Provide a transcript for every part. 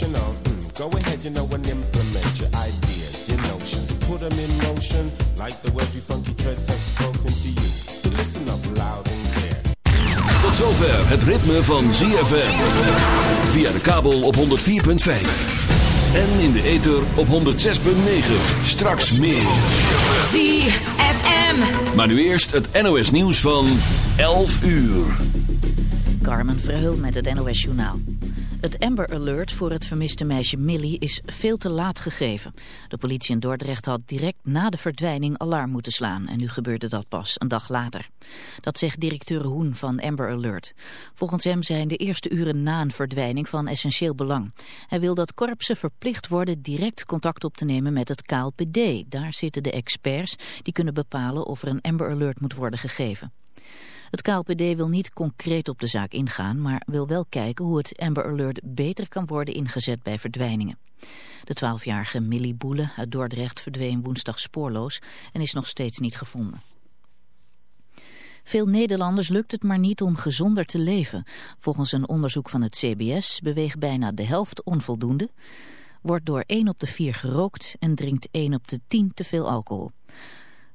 Hmm, go ahead, you know, and implement your ideas, your notions. Put them in motion like the way we funky dreads have spoken to you. So listen up loud and clear. Tot zover het ritme van ZFM. Via de kabel op 104.5. En in de ether op 106.9. Straks meer. ZFM. Maar nu eerst het NOS nieuws van 11 uur. Carmen Verheul met het NOS Journaal. Het Amber Alert voor het vermiste meisje Millie is veel te laat gegeven. De politie in Dordrecht had direct na de verdwijning alarm moeten slaan. En nu gebeurde dat pas een dag later. Dat zegt directeur Hoen van Amber Alert. Volgens hem zijn de eerste uren na een verdwijning van essentieel belang. Hij wil dat korpsen verplicht worden direct contact op te nemen met het KLPD. Daar zitten de experts die kunnen bepalen of er een Amber Alert moet worden gegeven. Het KLPD wil niet concreet op de zaak ingaan, maar wil wel kijken hoe het Amber Alert beter kan worden ingezet bij verdwijningen. De 12-jarige Millie Boele uit Dordrecht verdween woensdag spoorloos en is nog steeds niet gevonden. Veel Nederlanders lukt het maar niet om gezonder te leven. Volgens een onderzoek van het CBS beweegt bijna de helft onvoldoende, wordt door 1 op de 4 gerookt en drinkt 1 op de 10 te veel alcohol.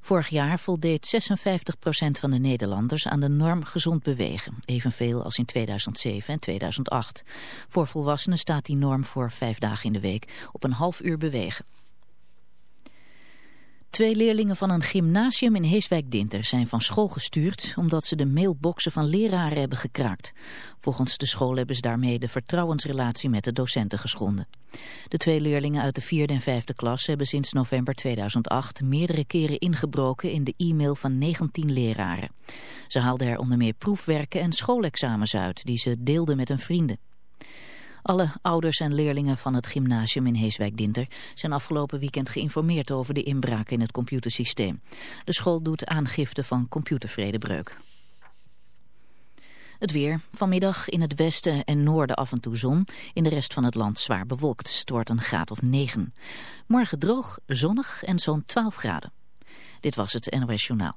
Vorig jaar voldeed 56% van de Nederlanders aan de norm gezond bewegen. Evenveel als in 2007 en 2008. Voor volwassenen staat die norm voor vijf dagen in de week op een half uur bewegen. Twee leerlingen van een gymnasium in Heeswijk-Dinter zijn van school gestuurd omdat ze de mailboxen van leraren hebben gekraakt. Volgens de school hebben ze daarmee de vertrouwensrelatie met de docenten geschonden. De twee leerlingen uit de vierde en vijfde klas hebben sinds november 2008 meerdere keren ingebroken in de e-mail van 19 leraren. Ze haalden er onder meer proefwerken en schoolexamens uit die ze deelden met hun vrienden. Alle ouders en leerlingen van het gymnasium in Heeswijk-Dinter zijn afgelopen weekend geïnformeerd over de inbraak in het computersysteem. De school doet aangifte van computervredebreuk. Het weer. Vanmiddag in het westen en noorden af en toe zon. In de rest van het land zwaar bewolkt. Het een graad of 9. Morgen droog, zonnig en zo'n 12 graden. Dit was het NOS Journaal.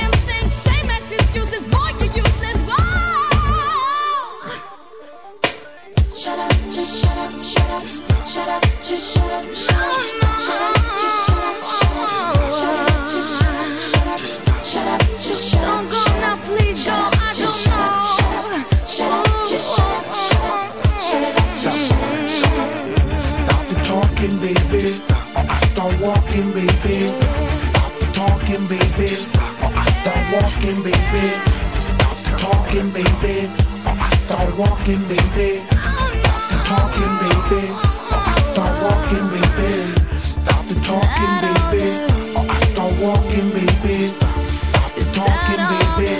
Shut up, just shut up, shut up, shut up, just shut up, shut up, shut up, just shut up, shut up, shut up, just shut up, shut up, shut up, just shut up. Don't go now, please go. I don't know. Shut up, just shut up, shut up, shut up, just shut up, shut up. Stop the talking, baby, I start walking, baby. Stop the talking, baby, I start walking, baby. Stop the talking, baby, I start walking, baby. Talking, baby, or I start walking, baby. Stop the talking, baby, or I start walking, baby. Stop the talking, baby,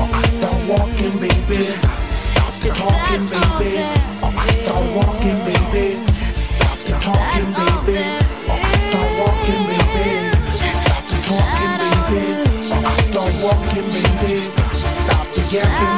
or I start walking, baby. Stop the talking, baby, or I start walking, baby. Stop the talking, baby, or I start walking, baby. Stop the talking, baby, or I start walking, baby. Stop the yapping,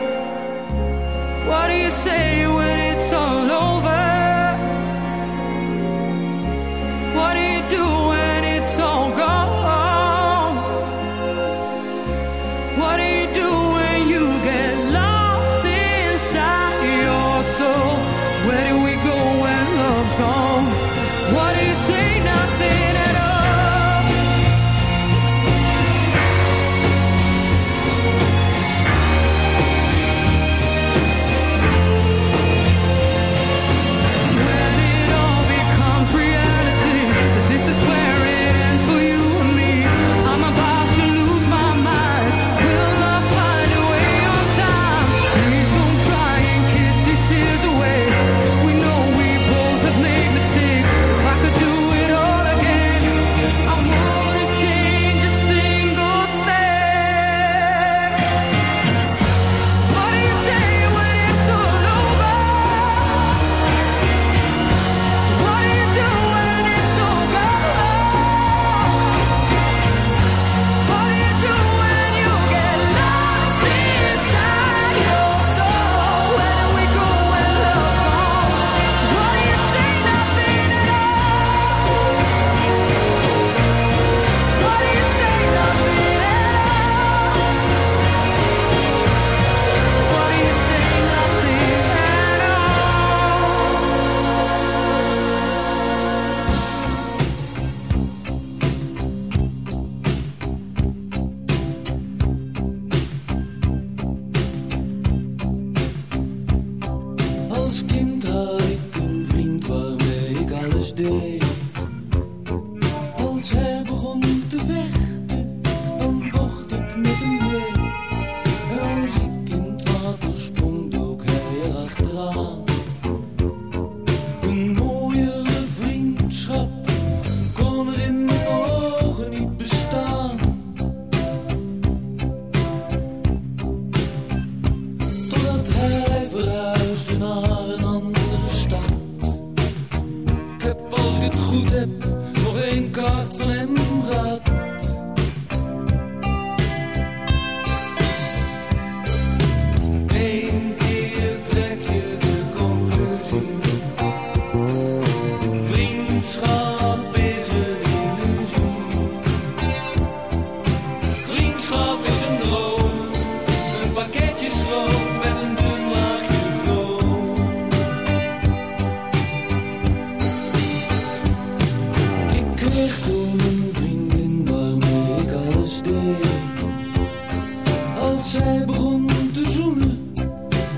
Als zij begon te zoenen,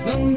dan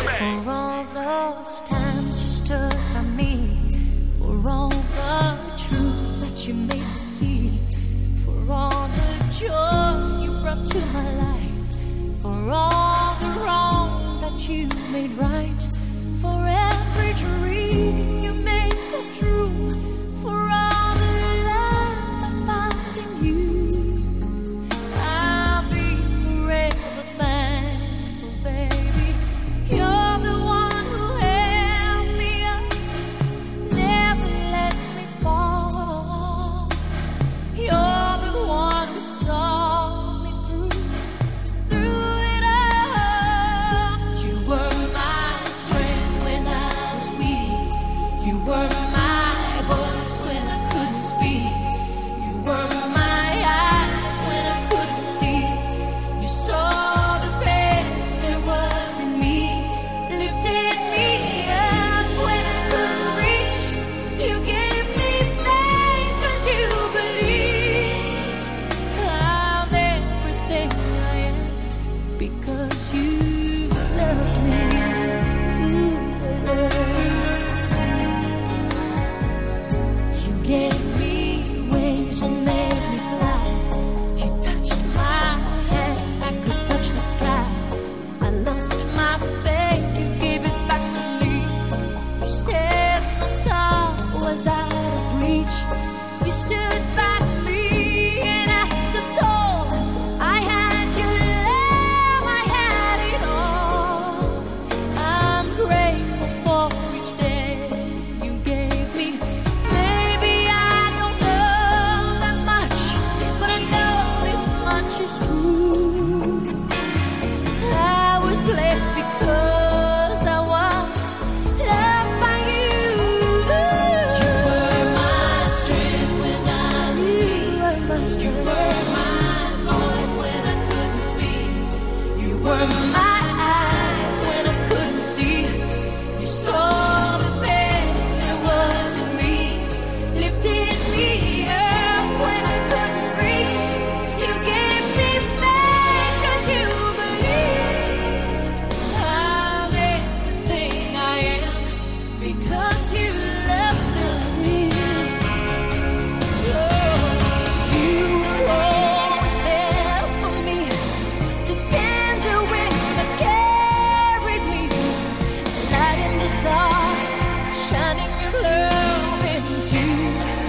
you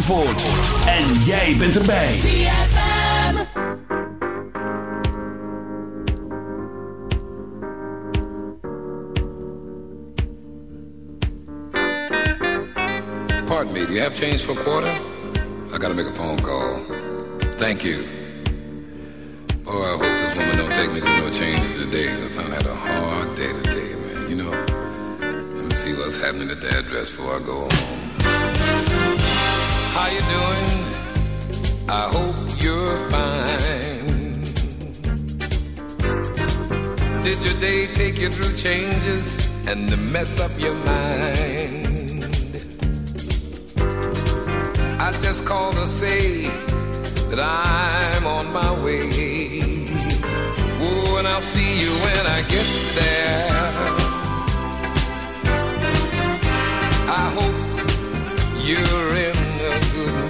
Zandvoort. En jij bent erbij. Pardon me, do you have change for a quarter? I gotta make a phone call. Thank you. I hope you're fine. Did your day take you through changes and the mess up your mind? I just called to say that I'm on my way. Oh, and I'll see you when I get there. I hope you're in a good.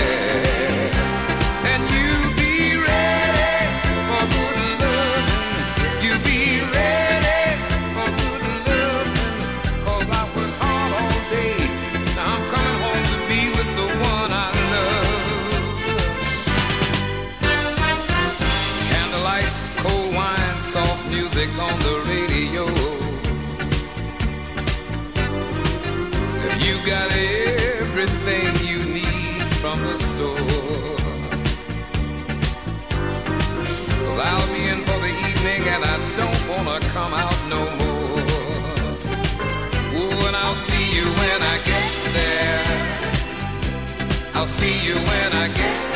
you when I get there. I'll see you when I get there.